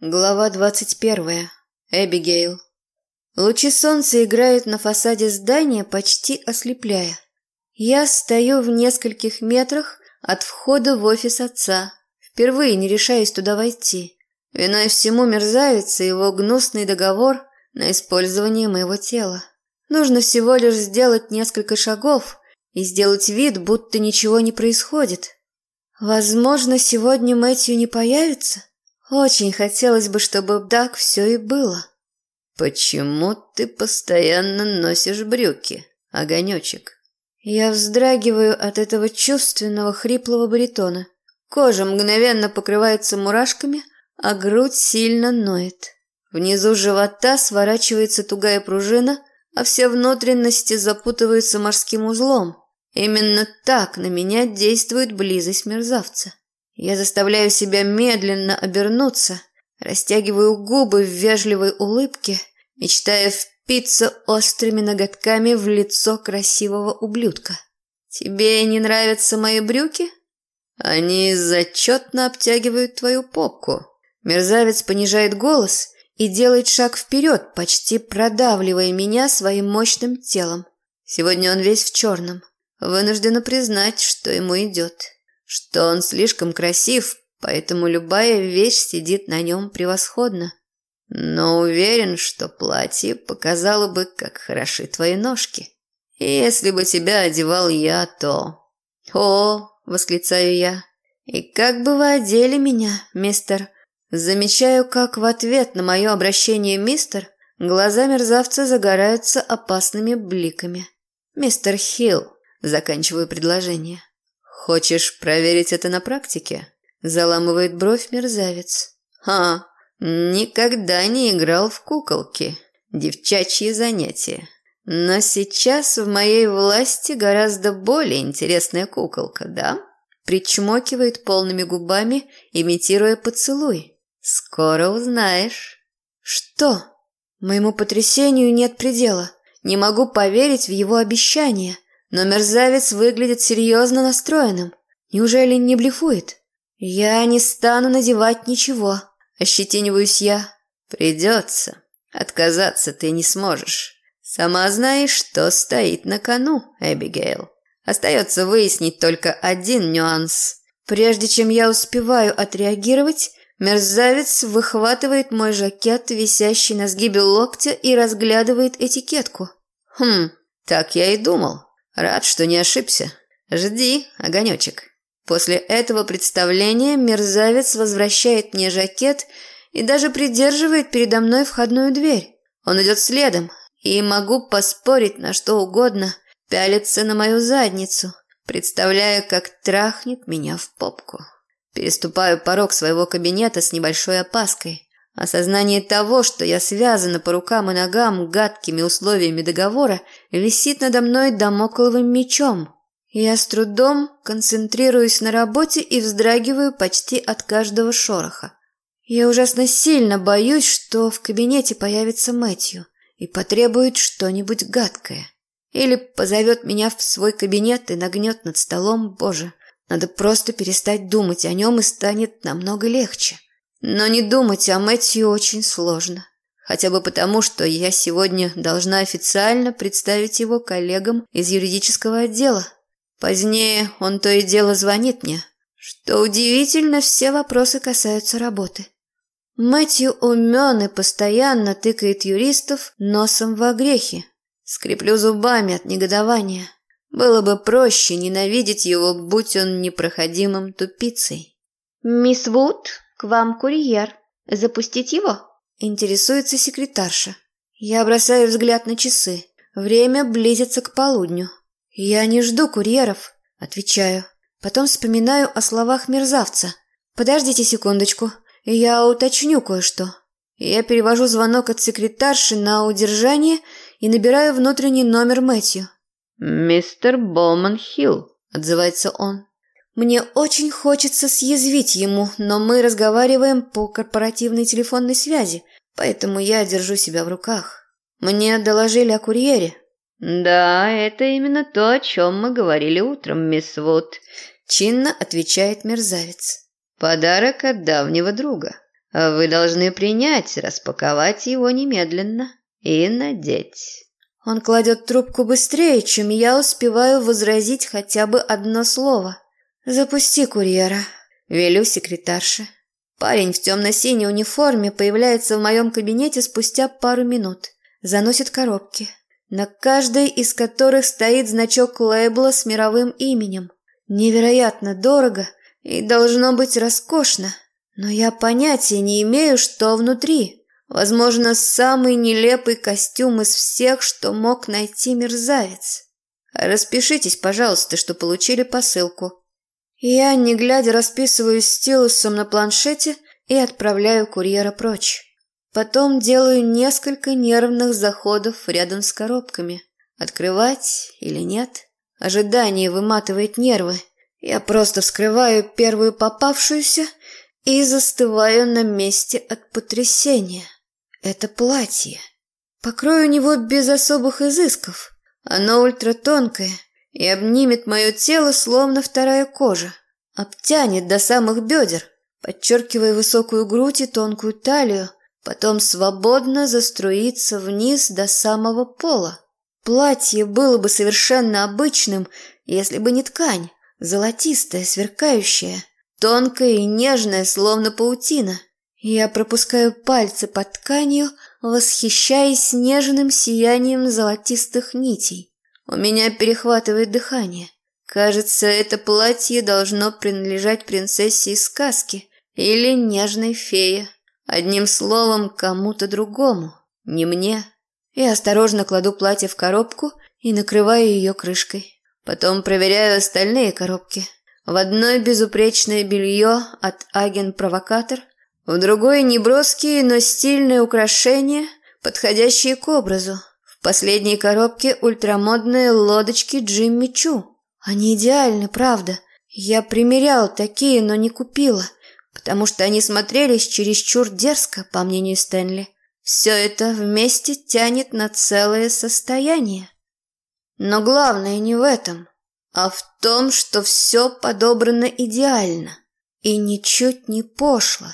Глава двадцать первая. Эбигейл. Лучи солнца играют на фасаде здания, почти ослепляя. Я стою в нескольких метрах от входа в офис отца. Впервые не решаюсь туда войти. Виной всему мерзавец и его гнусный договор на использование моего тела. Нужно всего лишь сделать несколько шагов и сделать вид, будто ничего не происходит. Возможно, сегодня Мэтью не появится. Очень хотелось бы, чтобы так все и было. «Почему ты постоянно носишь брюки, огонечек?» Я вздрагиваю от этого чувственного хриплого баритона. Кожа мгновенно покрывается мурашками, а грудь сильно ноет. Внизу живота сворачивается тугая пружина, а все внутренности запутываются морским узлом. Именно так на меня действует близость мерзавца. Я заставляю себя медленно обернуться, растягиваю губы в вежливой улыбке, мечтая впиться острыми ноготками в лицо красивого ублюдка. «Тебе не нравятся мои брюки?» «Они зачетно обтягивают твою попку». Мерзавец понижает голос и делает шаг вперед, почти продавливая меня своим мощным телом. Сегодня он весь в черном. Вынуждена признать, что ему идет что он слишком красив, поэтому любая вещь сидит на нем превосходно. Но уверен, что платье показало бы, как хороши твои ножки. Если бы тебя одевал я, то... О, восклицаю я. И как бы вы одели меня, мистер? Замечаю, как в ответ на мое обращение мистер глаза мерзавца загораются опасными бликами. Мистер Хилл, заканчиваю предложение. «Хочешь проверить это на практике?» Заламывает бровь мерзавец. «Ха, никогда не играл в куколки. Девчачьи занятия. Но сейчас в моей власти гораздо более интересная куколка, да?» Причмокивает полными губами, имитируя поцелуй. «Скоро узнаешь». «Что?» Моему потрясению нет предела. Не могу поверить в его обещание – но мерзавец выглядит серьезно настроенным. Неужели не блефует? Я не стану надевать ничего. Ощетиниваюсь я. Придется. Отказаться ты не сможешь. Сама знаешь, что стоит на кону, Эбигейл. Остается выяснить только один нюанс. Прежде чем я успеваю отреагировать, мерзавец выхватывает мой жакет, висящий на сгибе локтя, и разглядывает этикетку. Хм, так я и думал. Рад, что не ошибся. Жди, огонечек. После этого представления мерзавец возвращает мне жакет и даже придерживает передо мной входную дверь. Он идет следом, и могу поспорить на что угодно, пялится на мою задницу, представляя, как трахнет меня в попку. Переступаю порог своего кабинета с небольшой опаской. Осознание того, что я связана по рукам и ногам гадкими условиями договора, висит надо мной домокловым мечом. Я с трудом концентрируюсь на работе и вздрагиваю почти от каждого шороха. Я ужасно сильно боюсь, что в кабинете появится Мэтью и потребует что-нибудь гадкое. Или позовет меня в свой кабинет и нагнет над столом, боже. Надо просто перестать думать о нем и станет намного легче. Но не думать о Мэтью очень сложно. Хотя бы потому, что я сегодня должна официально представить его коллегам из юридического отдела. Позднее он то и дело звонит мне. Что удивительно, все вопросы касаются работы. Мэтью умен и постоянно тыкает юристов носом в огрехи. Скреплю зубами от негодования. Было бы проще ненавидеть его, будь он непроходимым тупицей. «Мисс Вуд, «К вам курьер. Запустить его?» Интересуется секретарша. Я бросаю взгляд на часы. Время близится к полудню. «Я не жду курьеров», — отвечаю. Потом вспоминаю о словах мерзавца. «Подождите секундочку, я уточню кое-что». Я перевожу звонок от секретарши на удержание и набираю внутренний номер Мэтью. «Мистер Боуман Хилл», — отзывается он. Мне очень хочется съязвить ему, но мы разговариваем по корпоративной телефонной связи, поэтому я держу себя в руках. Мне доложили о курьере. «Да, это именно то, о чем мы говорили утром, мисс Вуд», – чинно отвечает мерзавец. «Подарок от давнего друга. Вы должны принять, распаковать его немедленно и надеть. Он кладет трубку быстрее, чем я успеваю возразить хотя бы одно слово. «Запусти курьера», – велю секретарше. Парень в темно-синей униформе появляется в моем кабинете спустя пару минут. Заносит коробки, на каждой из которых стоит значок лейбла с мировым именем. Невероятно дорого и должно быть роскошно. Но я понятия не имею, что внутри. Возможно, самый нелепый костюм из всех, что мог найти мерзавец. Распишитесь, пожалуйста, что получили посылку. Я, не глядя, расписываюсь стилусом на планшете и отправляю курьера прочь. Потом делаю несколько нервных заходов рядом с коробками. Открывать или нет? Ожидание выматывает нервы. Я просто вскрываю первую попавшуюся и застываю на месте от потрясения. Это платье. Покрой у него без особых изысков. Оно ультратонкое и обнимет мое тело, словно вторая кожа. Обтянет до самых бедер, подчеркивая высокую грудь и тонкую талию, потом свободно заструится вниз до самого пола. Платье было бы совершенно обычным, если бы не ткань, золотистая, сверкающая, Тонкая и нежная, словно паутина. Я пропускаю пальцы под тканью, восхищаясь нежным сиянием золотистых нитей. У меня перехватывает дыхание. Кажется, это платье должно принадлежать принцессе из сказки или нежной фее. Одним словом, кому-то другому, не мне. Я осторожно кладу платье в коробку и накрываю ее крышкой. Потом проверяю остальные коробки – в одной безупречное белье от агент-провокатор, в другой неброские, но стильные украшения, подходящие к образу. В последней коробке ультрамодные лодочки Джимми Чу. Они идеальны, правда. Я примерял такие, но не купила, потому что они смотрелись чересчур дерзко, по мнению Стэнли. Все это вместе тянет на целое состояние. Но главное не в этом а в том, что все подобрано идеально и ничуть не пошло.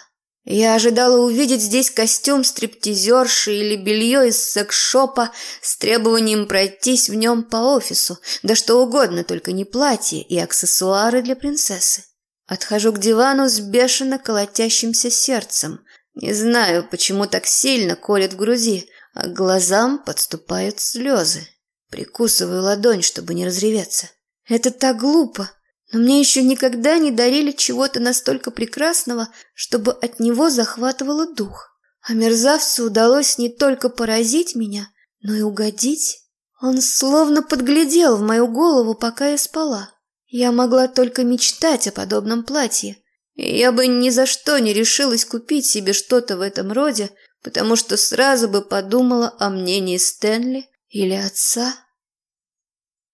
Я ожидала увидеть здесь костюм стриптизерши или белье из секс-шопа с требованием пройтись в нем по офису, да что угодно, только не платье и аксессуары для принцессы. Отхожу к дивану с бешено колотящимся сердцем. Не знаю, почему так сильно колет в груди, а к глазам подступают слезы. Прикусываю ладонь, чтобы не разреветься. Это так глупо, но мне еще никогда не дарили чего-то настолько прекрасного, чтобы от него захватывало дух. А мерзавцу удалось не только поразить меня, но и угодить. Он словно подглядел в мою голову, пока я спала. Я могла только мечтать о подобном платье. И я бы ни за что не решилась купить себе что-то в этом роде, потому что сразу бы подумала о мнении Стэнли или отца.